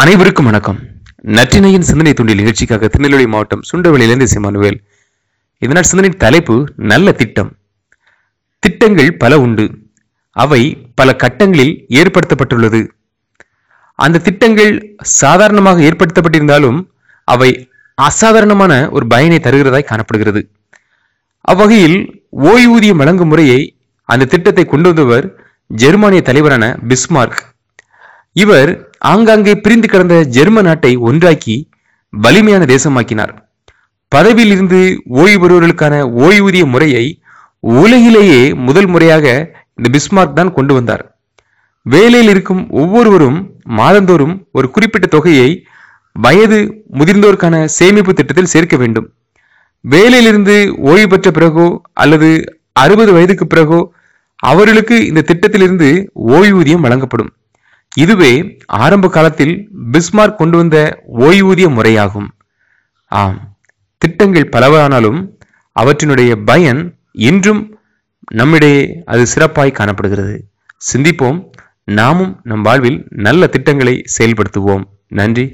அனைவருக்கும் வணக்கம். நற்றினையின் சிந்தனை துண்டில் நிகழ்ச்சிக்காக திருநெல்வேலி மாவட்டம் சுண்டவெளியிலிருந்து சிமானுவேல் இதனால் சிந்தனையின் தலைப்பு நல்ல திட்டம். திட்டங்கள் பல உண்டு. அவை பல கட்டங்களில் ஏற்படுத்தப்பட்டுள்ளது. அந்த திட்டங்கள் சாதாரணமாக ஏற்படுத்தப்பட்டிருந்தாலும் அவை அசாதாரணமான ஒரு பயனை தருகிறதாய் காணப்படுகிறது. அவ்வகையில் ஓய்வூதியம் வழங்கும் முறையை அந்த திட்டத்தை கொண்டு வந்தவர் ஜெர்மானிய தலைவரான பிஸ்மார்க். இவர் ஆங்காங்கே பிரிந்து கிடந்த ஜெர்ம நாட்டை ஒன்றாக்கி வலிமையான தேசமாக்கினார். பதவியில் இருந்து ஓய்வு பெறுவர்களுக்கான ஓய்வூதிய முறையை உலகிலேயே முதல் முறையாக இந்த பிஸ்மார்க் தான் கொண்டு வந்தார். வேலையில் இருக்கும் ஒவ்வொருவரும் மாதந்தோறும் ஒரு குறிப்பிட்ட தொகையை வயது முதிர்ந்தோருக்கான சேமிப்பு திட்டத்தில் சேர்க்க வேண்டும். வேலையிலிருந்து ஓய்வு பெற்ற பிறகோ அல்லது அறுபது வயதுக்கு பிறகோ அவர்களுக்கு இந்த திட்டத்திலிருந்து ஓய்வூதியம் வழங்கப்படும். இதுவே ஆரம்ப காலத்தில் பிஸ்மார்க் கொண்டு வந்த ஓய்வூதிய முறையாகும். ஆம் திட்டங்கள் பலவானாலும் அவற்றினுடைய பயன் இன்றும் நம்மிடையே அது சிறப்பாய் காணப்படுகிறது. சிந்திப்போம் நாமும் நம் வாழ்வில் நல்ல திட்டங்களை செயல்படுத்துவோம். நன்றி.